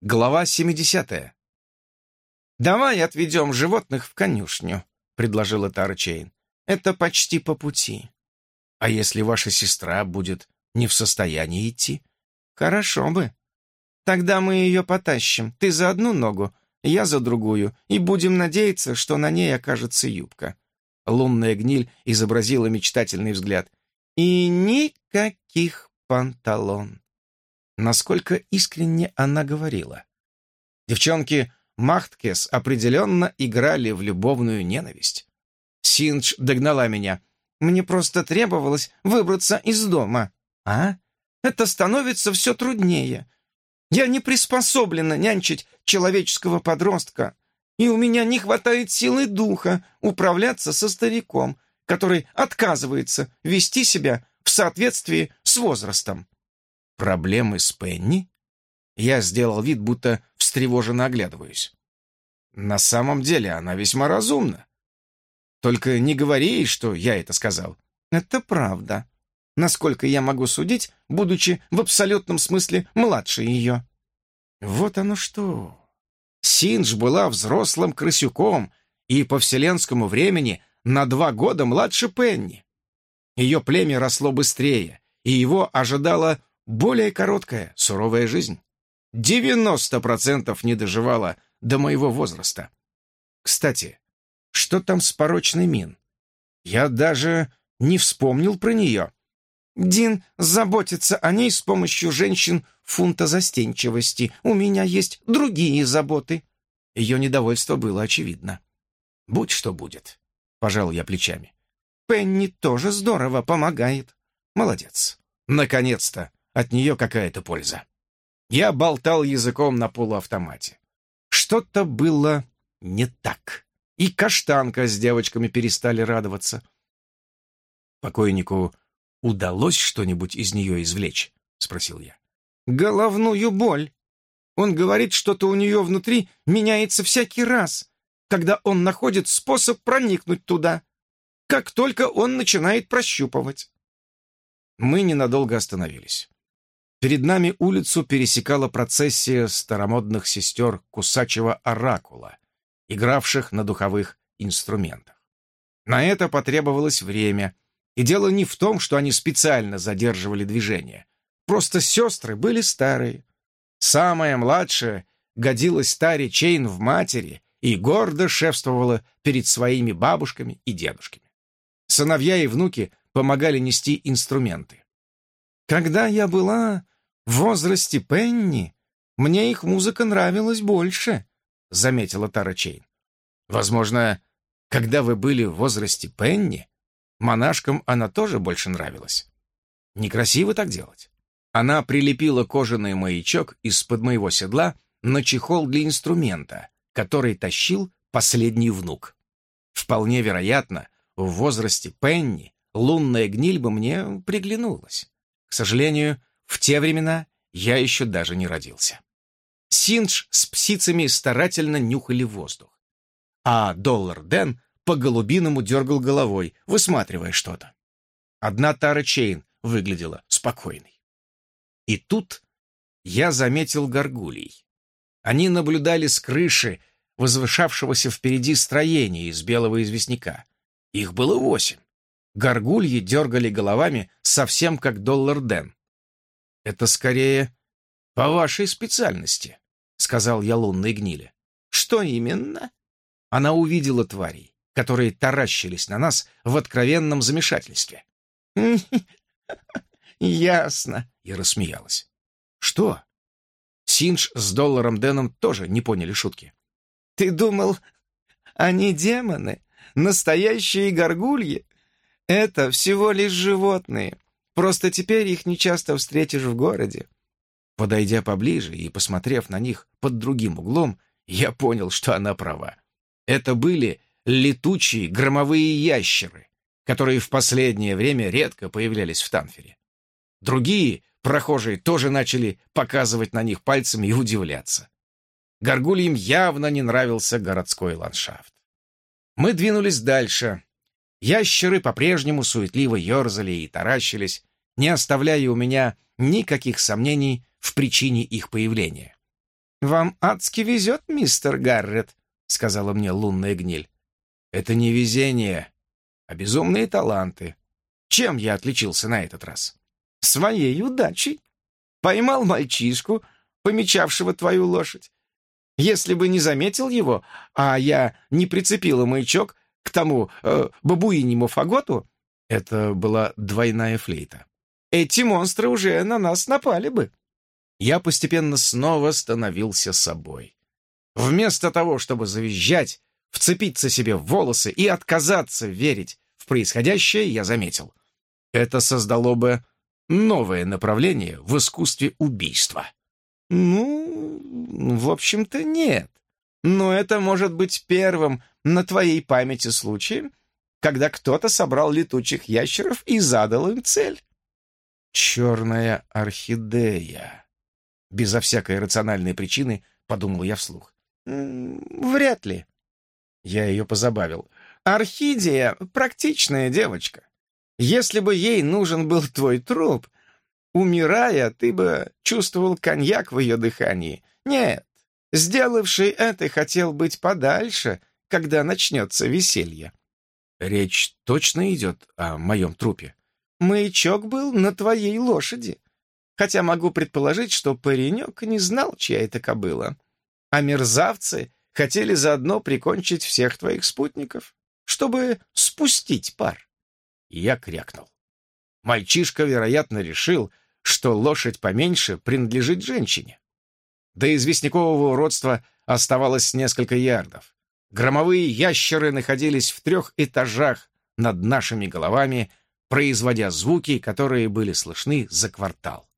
Глава 70. «Давай отведем животных в конюшню», — предложила Тара Чейн. «Это почти по пути». «А если ваша сестра будет не в состоянии идти?» «Хорошо бы. Тогда мы ее потащим. Ты за одну ногу, я за другую, и будем надеяться, что на ней окажется юбка». Лунная гниль изобразила мечтательный взгляд. «И никаких панталон» насколько искренне она говорила. Девчонки Махткес определенно играли в любовную ненависть. Синдж догнала меня. «Мне просто требовалось выбраться из дома». «А? Это становится все труднее. Я не приспособлена нянчить человеческого подростка, и у меня не хватает силы духа управляться со стариком, который отказывается вести себя в соответствии с возрастом. Проблемы с Пенни? Я сделал вид, будто встревоженно оглядываюсь. На самом деле она весьма разумна. Только не говори ей, что я это сказал. Это правда. Насколько я могу судить, будучи в абсолютном смысле младше ее. Вот оно что. Синдж была взрослым крысюком и по вселенскому времени на два года младше Пенни. Ее племя росло быстрее, и его ожидала более короткая, суровая жизнь. 90% не доживала до моего возраста. Кстати, что там с порочной мин? Я даже не вспомнил про нее. Дин заботится о ней с помощью женщин фунта застенчивости. У меня есть другие заботы. Ее недовольство было очевидно. Будь что будет, пожал я плечами. Пенни тоже здорово помогает. Молодец. Наконец-то от нее какая-то польза. Я болтал языком на полуавтомате. Что-то было не так. И каштанка с девочками перестали радоваться. «Покойнику удалось что-нибудь из нее извлечь?» — спросил я. «Головную боль. Он говорит, что-то у нее внутри меняется всякий раз, когда он находит способ проникнуть туда, как только он начинает прощупывать». Мы ненадолго остановились. Перед нами улицу пересекала процессия старомодных сестер кусачего оракула, игравших на духовых инструментах. На это потребовалось время, и дело не в том, что они специально задерживали движение. Просто сестры были старые. Самая младшая годилась Таре Чейн в матери и гордо шефствовала перед своими бабушками и дедушками. Сыновья и внуки помогали нести инструменты. Когда я была в возрасте Пенни, мне их музыка нравилась больше, заметила Тара Чейн. Возможно, когда вы были в возрасте Пенни, монашкам она тоже больше нравилась. Некрасиво так делать. Она прилепила кожаный маячок из-под моего седла на чехол для инструмента, который тащил последний внук. Вполне вероятно, в возрасте Пенни лунная гниль бы мне приглянулась. К сожалению, в те времена я еще даже не родился. Синдж с псицами старательно нюхали воздух. А Доллар Дэн по-голубиному дергал головой, высматривая что-то. Одна Тара Чейн выглядела спокойной. И тут я заметил горгулей. Они наблюдали с крыши возвышавшегося впереди строения из белого известняка. Их было восемь. Горгульи дергали головами совсем как доллар Дэн. «Это скорее по вашей специальности», — сказал я лунной гнили. «Что именно?» Она увидела тварей, которые таращились на нас в откровенном замешательстве. «Ясно», — и рассмеялась. «Что?» Синдж с долларом Дэном тоже не поняли шутки. «Ты думал, они демоны? Настоящие горгульи? Это всего лишь животные. Просто теперь их нечасто встретишь в городе. Подойдя поближе и посмотрев на них под другим углом, я понял, что она права. Это были летучие громовые ящеры, которые в последнее время редко появлялись в Танфере. Другие прохожие тоже начали показывать на них пальцами и удивляться. Горгульям явно не нравился городской ландшафт. Мы двинулись дальше, Ящеры по-прежнему суетливо ерзали и таращились, не оставляя у меня никаких сомнений в причине их появления. «Вам адски везет, мистер Гаррет», — сказала мне лунная гниль. «Это не везение, а безумные таланты. Чем я отличился на этот раз?» «Своей удачей. Поймал мальчишку, помечавшего твою лошадь. Если бы не заметил его, а я не прицепила маячок к тому э, бабуинему фаготу, это была двойная флейта. Эти монстры уже на нас напали бы. Я постепенно снова становился собой. Вместо того, чтобы завизжать, вцепиться себе в волосы и отказаться верить в происходящее, я заметил. Это создало бы новое направление в искусстве убийства. «Ну, в общем-то, нет. Но это может быть первым на твоей памяти случаем, когда кто-то собрал летучих ящеров и задал им цель». «Черная орхидея». Безо всякой рациональной причины подумал я вслух. «Вряд ли». Я ее позабавил. «Орхидея — практичная девочка. Если бы ей нужен был твой труп, Умирая, ты бы чувствовал коньяк в ее дыхании. Нет, сделавший это хотел быть подальше, когда начнется веселье. Речь точно идет о моем трупе? Маячок был на твоей лошади. Хотя могу предположить, что паренек не знал, чья это кобыла. А мерзавцы хотели заодно прикончить всех твоих спутников, чтобы спустить пар. Я крякнул. Мальчишка, вероятно, решил, что лошадь поменьше принадлежит женщине. До известнякового уродства оставалось несколько ярдов. Громовые ящеры находились в трех этажах над нашими головами, производя звуки, которые были слышны за квартал.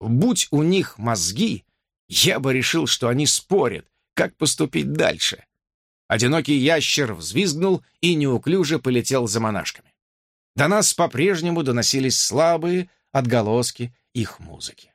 Будь у них мозги, я бы решил, что они спорят, как поступить дальше. Одинокий ящер взвизгнул и неуклюже полетел за монашками. До нас по-прежнему доносились слабые отголоски их музыки.